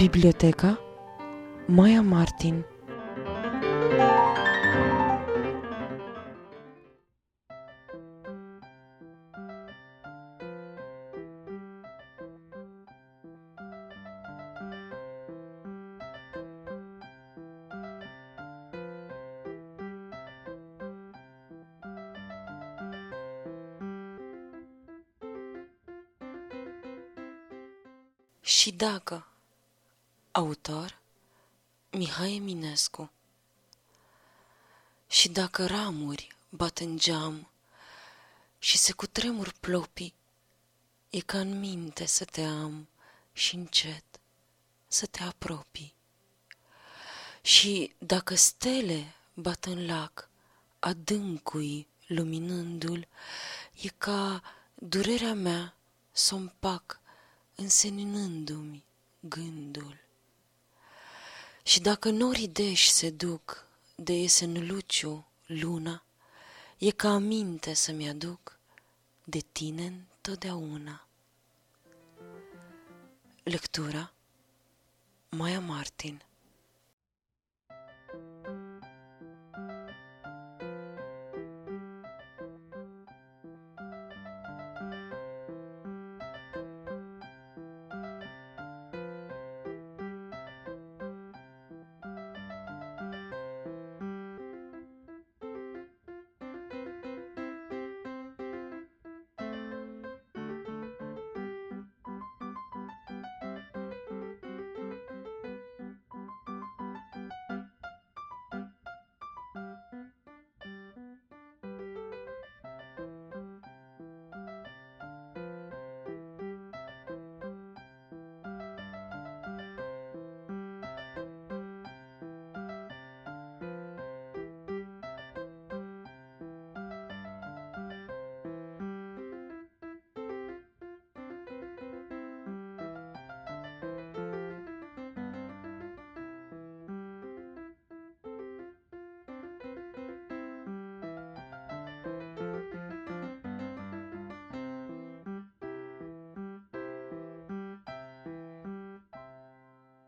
Biblioteca Maia Martin. Și dacă Autor Mihai Eminescu Și dacă ramuri bat în geam Și se cutremur plopii, E ca în minte să te am și încet să te apropii. Și dacă stele bat în lac, adâncui luminându-l, E ca durerea mea să împac înseninându-mi gândul. Și dacă norii deși se duc de iese în luciu luna, E ca aminte să-mi aduc de tine întotdeauna. Lectura Maia Martin